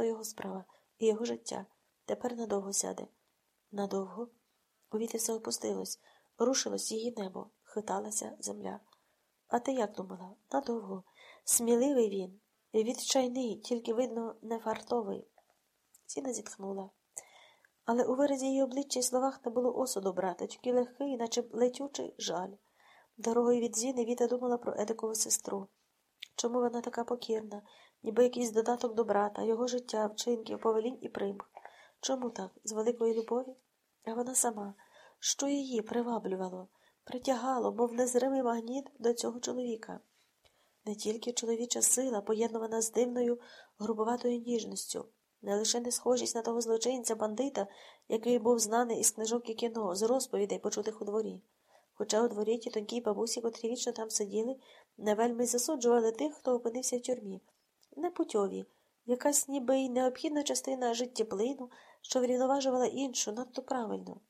то його справа і його життя. Тепер надовго сяде. Надовго? У віті все опустилось, рушилось її небо, хиталася земля. А ти як думала? Надовго. Сміливий він, відчайний, тільки, видно, не фартовий. Сіна зітхнула. Але у виразі її обличчя і словах не було осуду брата, тільки легкий, наче летючий жаль. Дорогою від Зіни Віта думала про Едикову сестру. Чому вона така покірна, ніби якийсь додаток до брата, його життя, вчинків, повелінь і примх? Чому так? З великої любові? А вона сама, що її приваблювало, притягало, мов незримий магніт до цього чоловіка. Не тільки чоловіча сила, поєднувана з дивною грубоватою ніжністю, не лише не схожість на того злочинця бандита, який був знаний із книжок і кіно, з розповідей, почутих у дворі. Хоча у дворі ті тонкій бабусі, котрі вічно там сиділи, не вельми засуджували тих, хто опинився в тюрмі. Непутьові, якась ніби й необхідна частина життєплину, що врівноважувала іншу, надто правильно.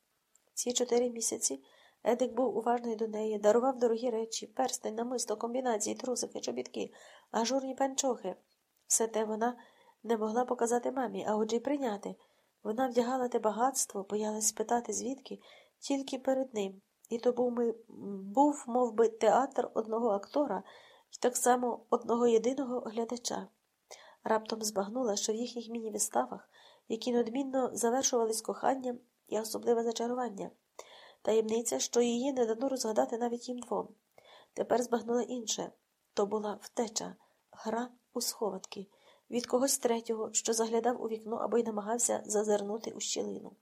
Ці чотири місяці Едик був уважний до неї, дарував дорогі речі, перстень, намисто, комбінації, трусики, чобітки, ажурні панчохи. Все те вона не могла показати мамі, а отже й прийняти. Вона вдягала те багатство, боялась спитати, звідки, тільки перед ним. І то був, ми, був мов би, театр одного актора і так само одного єдиного глядача. Раптом збагнула, що в їхніх міні-виставах, які неодмінно завершувались коханням і особливе зачарування, таємниця, що її не дано розгадати навіть їм двом. Тепер збагнула інше то була втеча, гра у сховатки, від когось третього, що заглядав у вікно або й намагався зазирнути у щілину.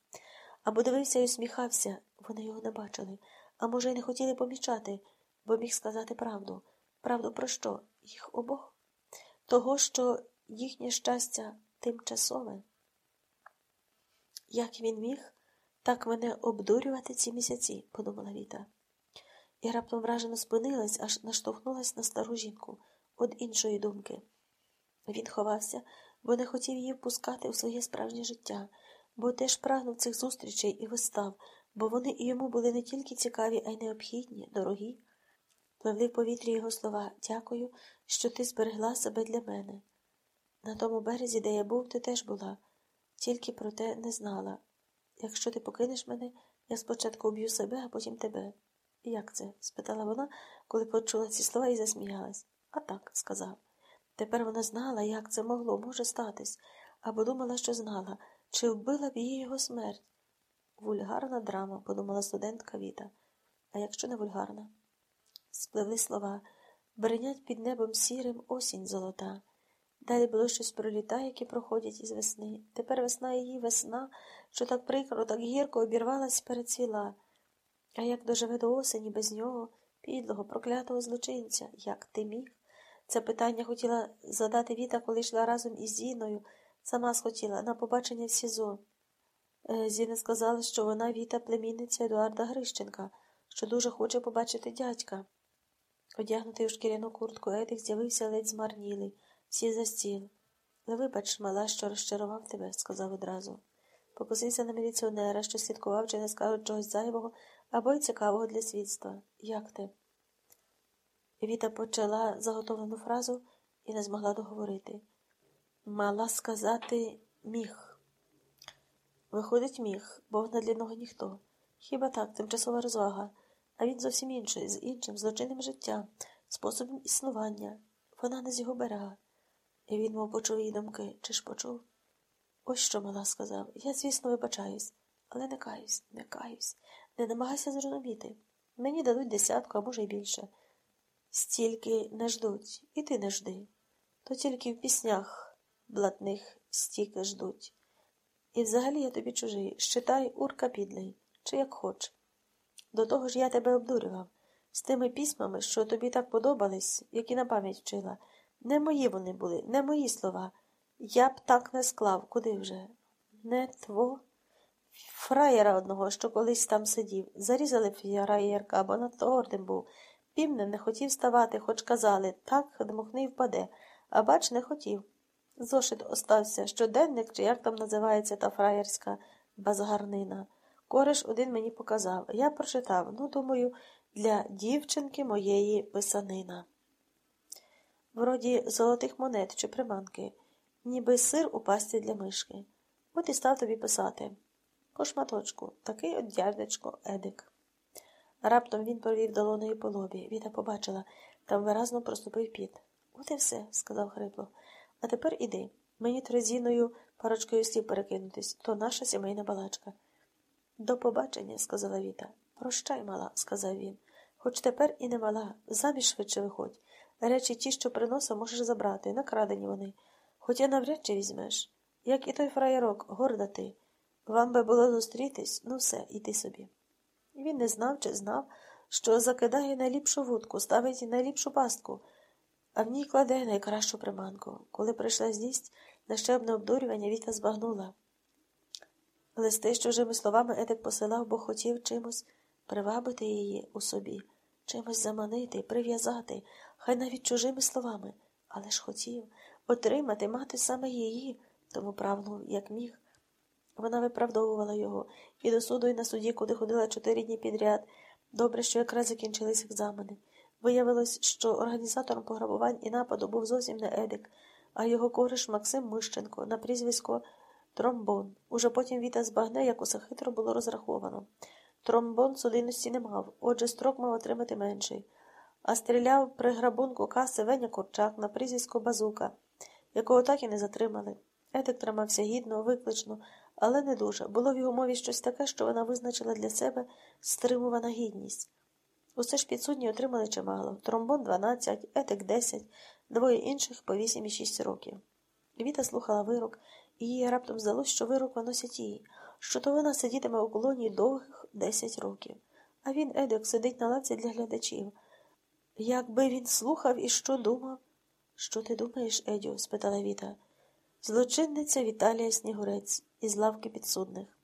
Або дивився і усміхався, вони його не бачили, а може, й не хотіли помічати, бо міг сказати правду. Правду про що? Їх обох? Того, що їхнє щастя тимчасове. Як він міг так мене обдурювати ці місяці, подумала Віта. І раптом вражено спинилась, аж наштовхнулась на стару жінку від іншої думки. Він ховався, бо не хотів її впускати у своє справжнє життя, бо теж прагнув цих зустрічей і вистав, бо вони і йому були не тільки цікаві, а й необхідні, дорогі. Пливли в повітрі його слова Дякую, що ти зберегла себе для мене. На тому березі, де я був, ти теж була, тільки про те не знала. Якщо ти покинеш мене, я спочатку уб'ю себе, а потім тебе. Як це? спитала вона, коли почула ці слова і засміялась. А так, сказав. Тепер вона знала, як це могло, може статись, або думала, що знала, чи вбила б її його смерть. Вульгарна драма, подумала студентка Віта. А якщо не вульгарна? Спливли слова бринять під небом сірим осінь золота. Далі було щось про літа, які проходять із весни. Тепер весна її весна, що так прикро, так гірко обірвалась перецвіла. А як доживе до осені без нього, підлого, проклятого злочинця, як ти міг? Це питання хотіла задати Віта, коли йшла разом із Зіною, сама схотіла на побачення в СІЗО. Е, Зіна сказала, що вона Віта племінниця Едуарда Грищенка, що дуже хоче побачити дядька. Одягнутий у шкіряну куртку Едик з'явився ледь змарнілий, всі за стіл. Вибач, мала, що розчарував тебе, сказав одразу. Покусився на міліціонера, що слідкував, чи не скажуть чогось зайвого або й цікавого для свідства. Як ти? Віта почала заготовлену фразу і не змогла договорити. Мала сказати міг. Виходить, міг, бо вона для нього ніхто. Хіба так, тимчасова розвага, а він зовсім інший, з іншим злочинним життям, способом існування. Вона не з його берега. І він, мов почув її думки, чи ж почув? Ось що мала сказав. Я, звісно, вибачаюсь, але не каюсь, не каюсь, не намагайся зрозуміти. Мені дадуть десятку, а може й більше. Стільки не ждуть, і ти не жди. То тільки в піснях блатних стільки ждуть. І взагалі я тобі чужий, щитай урка підлий, чи як хоч. До того ж я тебе обдурював з тими письмами, що тобі так подобались, які на пам'ять вчила. Не мої вони були, не мої слова. Я б так не склав, куди вже? Не тво. Фраєра одного, що колись там сидів. Зарізали фраєрка, бо надто гордим був. Півне не хотів ставати, хоч казали, так дмухни впаде, а бач, не хотів. Зошит остався щоденник, чи як там називається та фраєрська базгарнина. Кореш один мені показав. Я прочитав, ну, думаю, для дівчинки моєї писанина. Вроді золотих монет чи приманки. ніби сир у пасті для мишки. От і став тобі писати. По шматочку, такий от дядечко Едик. Раптом він провів долоною по лобі. Віта побачила, там виразно проступив піт. От і все, сказав хрипло. А тепер іди. Мені трезіною парочкою слів перекинутись, то наша сімейна балачка. До побачення, сказала Віта. Прощай, мала, сказав він. Хоч тепер і не мала, заміж швидше виходь. Речі ті, що приносив, можеш забрати, накрадені вони. Хоча навряд чи візьмеш. Як і той фраєрок, горда ти. Вам би було зустрітись, ну все, іди собі. Він не знав чи знав, що закидає найліпшу вудку, ставить найліпшу пастку, а в ній кладе найкращу приманку. Коли прийшла злість, на обдурювання Віта збагнула. Листи з чужими словами Едик посилав, бо хотів чимось привабити її у собі, чимось заманити, прив'язати, хай навіть чужими словами, але ж хотів отримати, мати саме її, тому правнув, як міг. Вона виправдовувала його і до суду, і на суді, куди ходила чотири дні підряд. Добре, що якраз закінчились екзамени. Виявилось, що організатором пограбувань і нападу був зовсім не Едик, а його кориш Максим Мищенко на прізвисько Тромбон. Уже потім Віта збагне, як усе хитро було розраховано. Тромбон судимості не мав, отже, строк мав отримати менший. А стріляв при грабунку каси Веня Корчак на прізвисько Базука, якого так і не затримали. Едик тримався гідно, виклично, але не дуже. Було в його мові щось таке, що вона визначила для себе стримувана гідність. Усе ж підсудні отримали чимало. Тромбон 12, Едик 10, двоє інших по 8 і 6 років. Віта слухала вирок, і їй раптом здалося, що вирок виносять їй, що то вона сидітиме у колонії довгих 10 років. А він, Едик, сидить на лавці для глядачів. Якби він слухав і що думав? Що ти думаєш, Едю? спитала Віта. Злочинниця Віталія Снігурець із лавки підсудних.